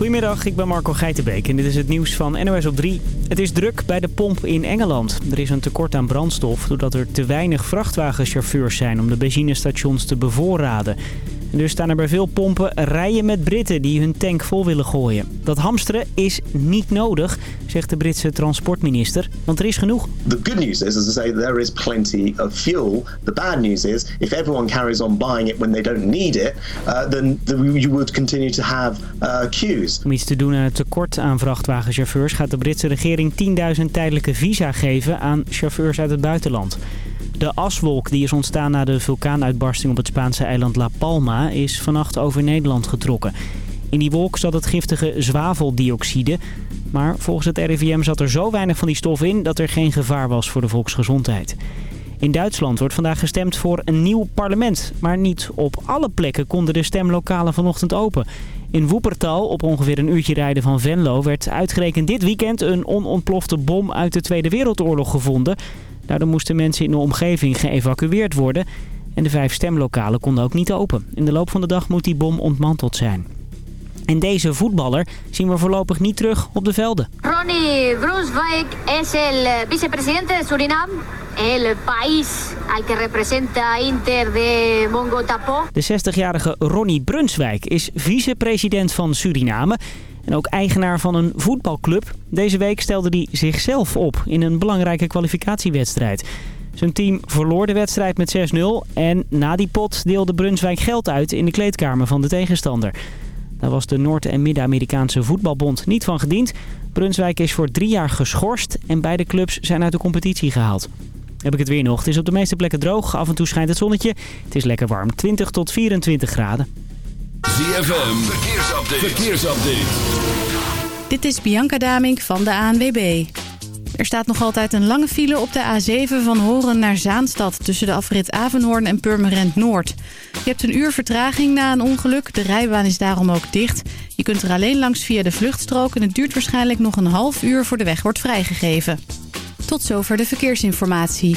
Goedemiddag, ik ben Marco Geitenbeek en dit is het nieuws van NOS op 3. Het is druk bij de pomp in Engeland. Er is een tekort aan brandstof doordat er te weinig vrachtwagenchauffeurs zijn om de benzinestations te bevoorraden. En dus staan er bij veel pompen rijen met Britten die hun tank vol willen gooien. Dat hamsteren is niet nodig, zegt de Britse transportminister, want er is genoeg. The good news is, as I say, there is plenty of fuel. The bad news is, if everyone carries on buying it when they don't need it, uh, then the, you would continue to have uh, queues. Om iets te doen aan het tekort aan vrachtwagenchauffeurs gaat de Britse regering 10.000 tijdelijke visa geven aan chauffeurs uit het buitenland. De aswolk die is ontstaan na de vulkaanuitbarsting op het Spaanse eiland La Palma is vannacht over Nederland getrokken. In die wolk zat het giftige zwaveldioxide. Maar volgens het RIVM zat er zo weinig van die stof in dat er geen gevaar was voor de volksgezondheid. In Duitsland wordt vandaag gestemd voor een nieuw parlement. Maar niet op alle plekken konden de stemlokalen vanochtend open. In Woepertal, op ongeveer een uurtje rijden van Venlo, werd uitgerekend dit weekend een onontplofte bom uit de Tweede Wereldoorlog gevonden. Daardoor moesten mensen in de omgeving geëvacueerd worden. En de vijf stemlokalen konden ook niet open. In de loop van de dag moet die bom ontmanteld zijn. En deze voetballer zien we voorlopig niet terug op de velden. Ronnie Brunswijk is el vicepresidente de Suriname. El país al que representa Inter de Mongotapo. De 60-jarige Ronnie Brunswijk is vicepresident van Suriname en ook eigenaar van een voetbalclub. Deze week stelde hij zichzelf op in een belangrijke kwalificatiewedstrijd. Zijn team verloor de wedstrijd met 6-0 en na die pot deelde Brunswijk geld uit in de kleedkamer van de tegenstander. Daar was de Noord- en Midden-Amerikaanse voetbalbond niet van gediend. Brunswijk is voor drie jaar geschorst en beide clubs zijn uit de competitie gehaald. Heb ik het weer nog. Het is op de meeste plekken droog. Af en toe schijnt het zonnetje. Het is lekker warm. 20 tot 24 graden. ZFM, verkeersupdate. verkeersupdate. Dit is Bianca Damink van de ANWB. Er staat nog altijd een lange file op de A7 van Horen naar Zaanstad... tussen de afrit Avenhoorn en Purmerend Noord. Je hebt een uur vertraging na een ongeluk. De rijbaan is daarom ook dicht. Je kunt er alleen langs via de vluchtstrook... en het duurt waarschijnlijk nog een half uur voor de weg wordt vrijgegeven. Tot zover de verkeersinformatie.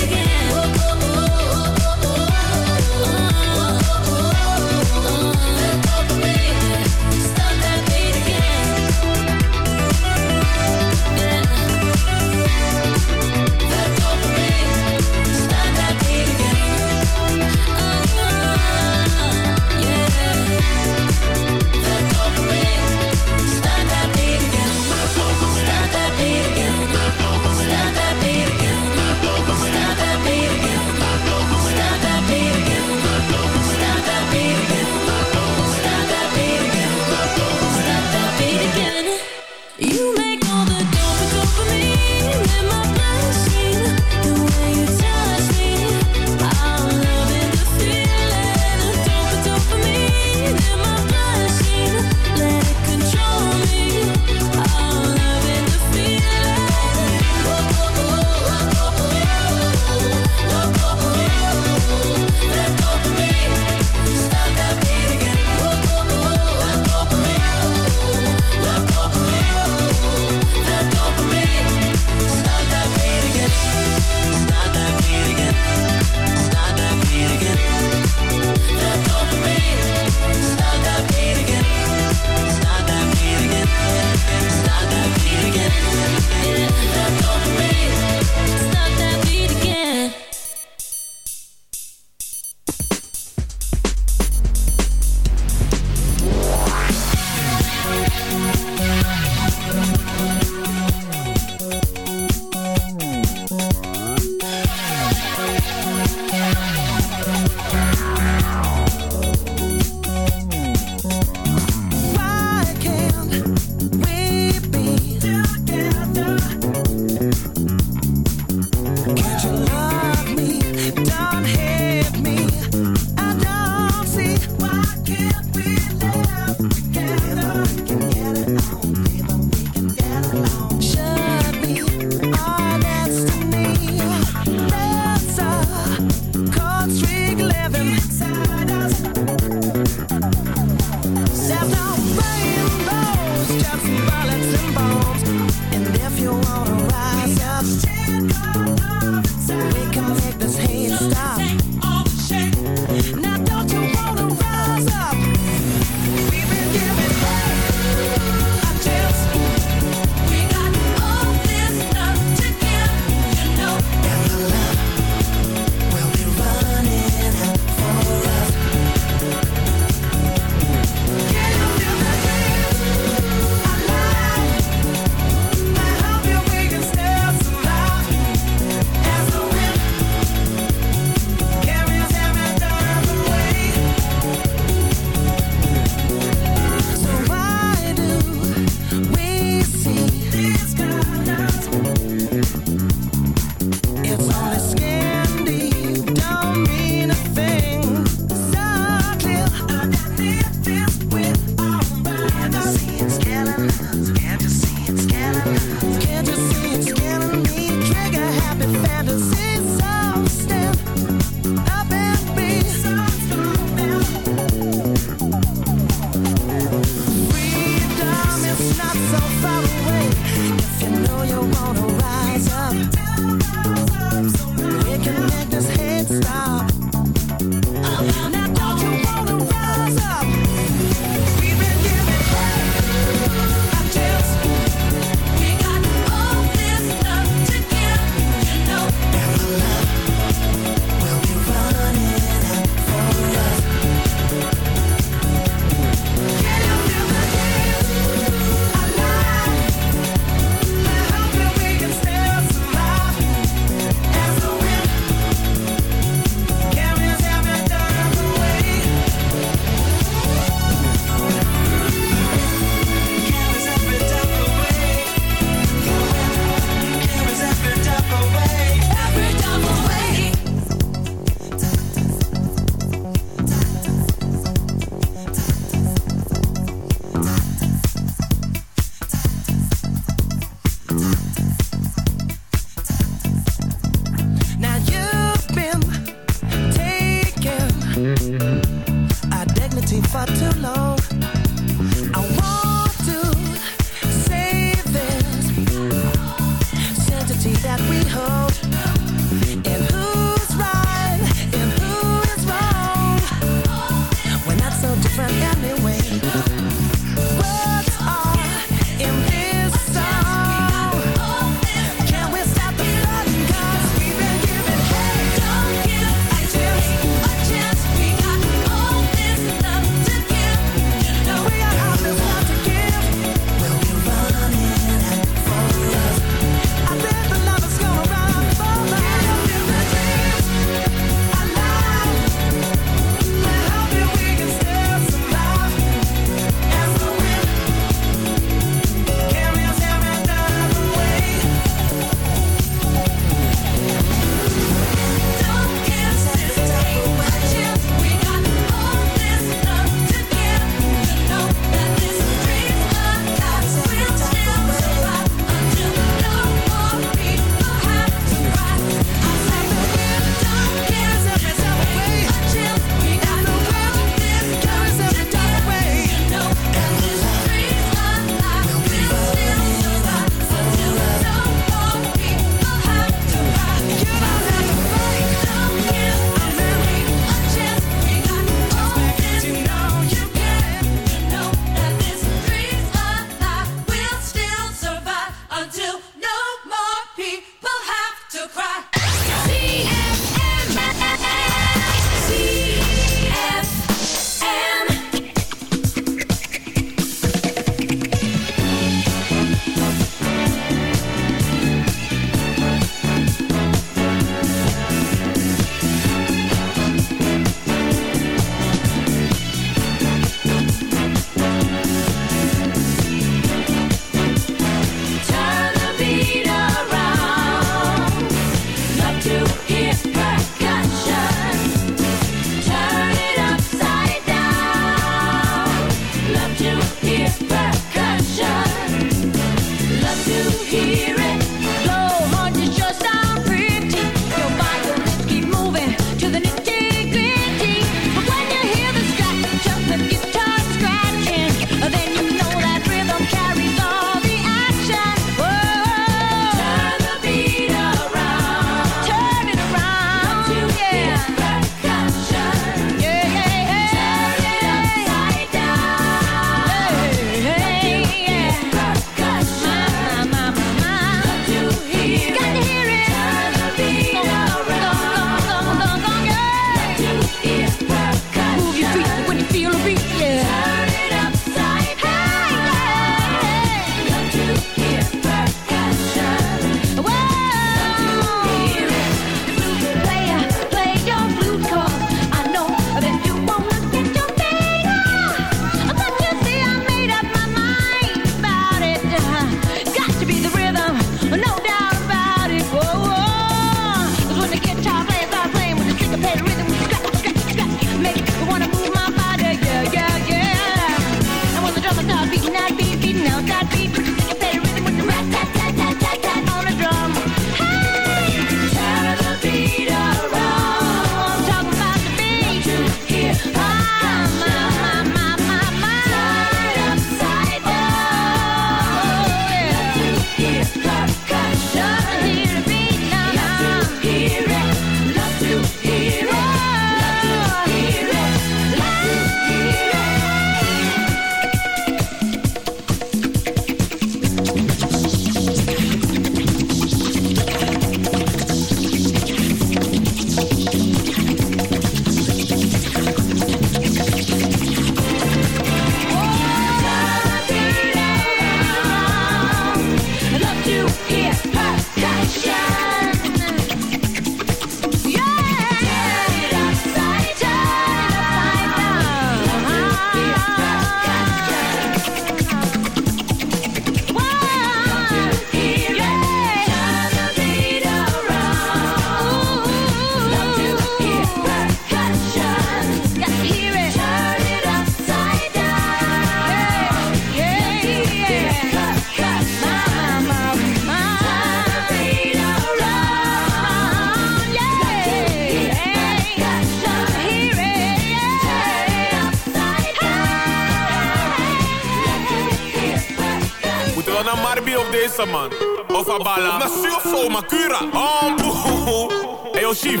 Deze man. Of Abala. Of zo, Makura. Oh, boe. Hey, yo, chief.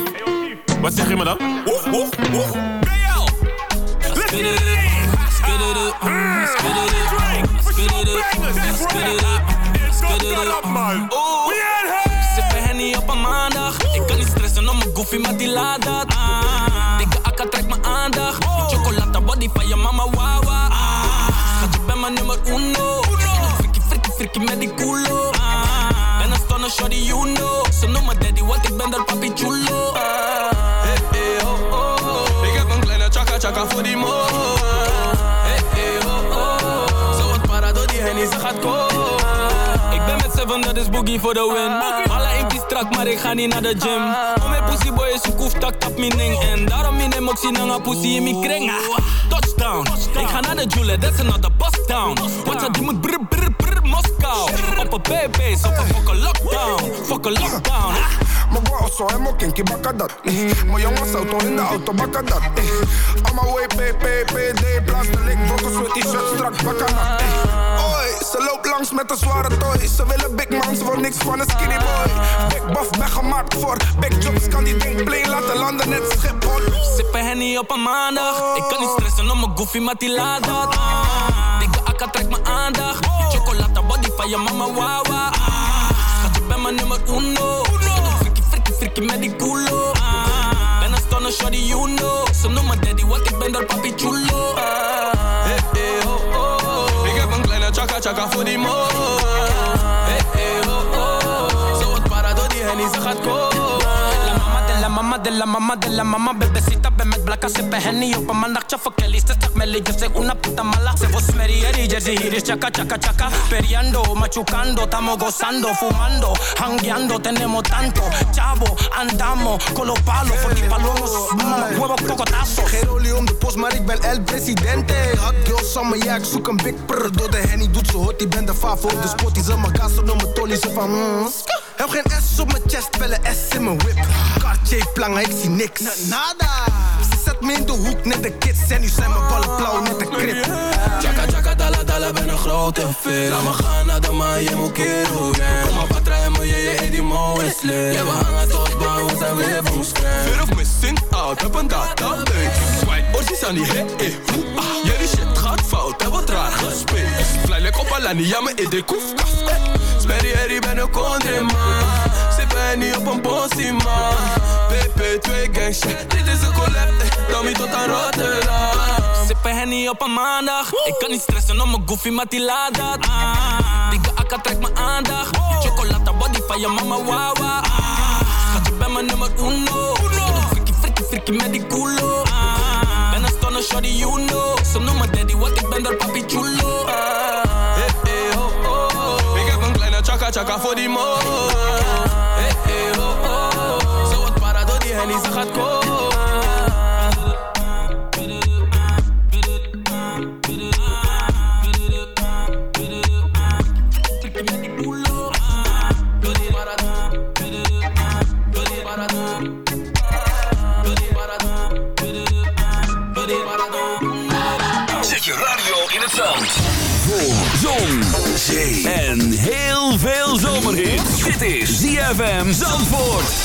Wat zeg je me dan? Oeh, oeh, oeh. BL. Let's get it in. Let's get it up. Let's get it up. Let's get it up. Let's get it up. Let's get it up, man. Sippen Henny op een maandag. Ik kan niet stressen om mijn goofy, maar die laat dat. Ah. Dikke akka trekt mijn aandacht. Die chocolata body van je mama, wawa. Ah. Schat, je bent mijn nummer uno. Frikkie, frikkie, frikkie met die culo. Shorty, you know. Ze noemen daddy, want ik ben daar papi chulo. Ah. Hey, hey, oh, oh. Ik heb een kleine chaka chaka voor die mo. Hey, hey, oh, oh. Zo wat para door die hennie, ze gaat komen. Ik ben met seven, dat is boogie voor de win. Alle inkt is strak, maar ik ga niet naar de gym. Om mijn pussy boy is een koef, tak tap mijn ding. En daarom in hem ook zien pussy in mijn kring. Ah, Touchdown, ik ga naar de Jule, that's another bust town. Wat je die moet brr brr brr Moskou. Op een baby's, op een fucking lockdown. Fucking lockdown. Mijn boy zo helemaal kinky bakken dat. Mijn jongens auto in de auto bakken dat. eh. On my way, PPPD, blaas de link, brokkels met t-shirt strak bakken dat. eh. Oi, ze loopt langs met een zware toy. Ze willen big man, ze wil niks van een skinny boy. Big buff, ben gemaakt voor big jobs, kan die ding plane laten landen net Schiphol. Sippen Henny op een maandag. Ik kan niet stressen om mijn goofy, maar die laat dat. Ah. Dikke akka trekt mijn aandacht. Chocolata body je mama, wawa. Ah. Schat, je bent mijn nummer uno. Frikkie, frikkie, frikkie met die culo. Ah. Ben een stunner, shorty, you know. Ze noemen daddy, want ik ben daar papi chulo. Ah. Hey, hey, oh, oh. Ik heb een kleine chaka chaka voor die mo. De la mama de la mama Bebecita, ben met blakka, sippen henny op een maandagje Voor Kelly, ze zegt Melly, yo soy una puta mala Se vos merieri, jersey, hier is chaka Periando, machucando, estamos gozando Fumando, hangueando, tenemos tanto Chavo, andamos con los palos Voor die palomos, mama, huevo, cocotazos Geen de post, maar ik ben El Presidente. Hot girl summer, ja, ik zoek een big prr. Door de henny doet ze hot, die ben de favo de spot. Ze mijn gas op mijn tolly, ze van mm. Heb geen S op mijn chest, wel een S in mijn whip. Cartier plangen, ik zie niks. Nada. Me in de hoek, net de kids. En nu zijn mijn ballen blauw, net de krip. Chaka chaka dala dala ben een grote fit Laat me gaan naar de maan, je moet yeah. Kom maar patra en me, je je die mo is lit. Ja, we hangen tot bang, we zijn weer van scratch Ver of missing out, heb een database Swipe, orsies aan die hit, eh, hoe, ah. Jullie shit gaat fout, heb wat raar gespeeld Fly like op Alani, ja, me in de koefkast Sperry, herrie, ben een country Sippen niet op een bossie man. PP2 gang shit, dit is een collab, eh, Tommy tot aan Rotterdam. Sippen Henny op een maandag. Ik kan niet stressen om mijn goofy, maar die laat dat. Ah. Dikke akka trekt mijn aandacht. Chocolata body van je mama, wawa ah. Schat, je bent mijn nummer uno. Frikkie, frikkie, frikkie met die culo. Ah. Ben een stunner, shorty, you know. Ze noemen daddy, want ik ben daar papi chulo. Ah. Oh, oh, oh. Chaka chaka voor die mo. Zand. Voor zon, zee en heel veel zomerhit. Dit is ZFM Zandvoort.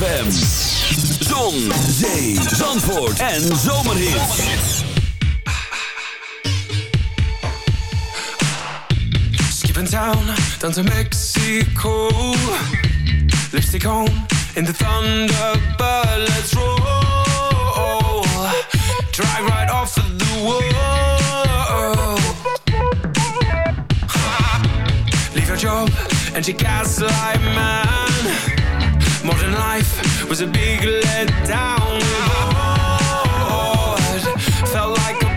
ZFM. Zon, zee, zandvoort en zomerhits. Skipping town down to Mexico. Lipstick on in the Thunderbird. Let's roll. Drive right off of the wall. Leave your job and your gaslight man. Modern life was a big letdown. Bored, Felt like a.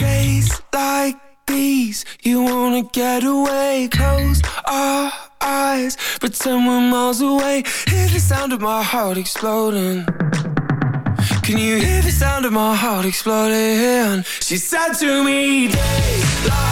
Days like these, you wanna get away. Close our eyes, pretend we're miles away. Hear the sound of my heart exploding. Can you hear the sound of my heart exploding? She said to me, days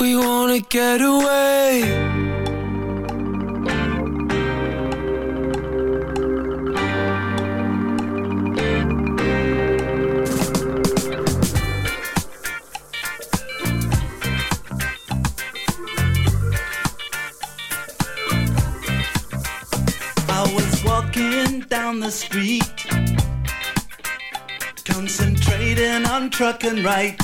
we wanna get away. I was walking down the street, concentrating on trucking right.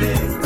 living.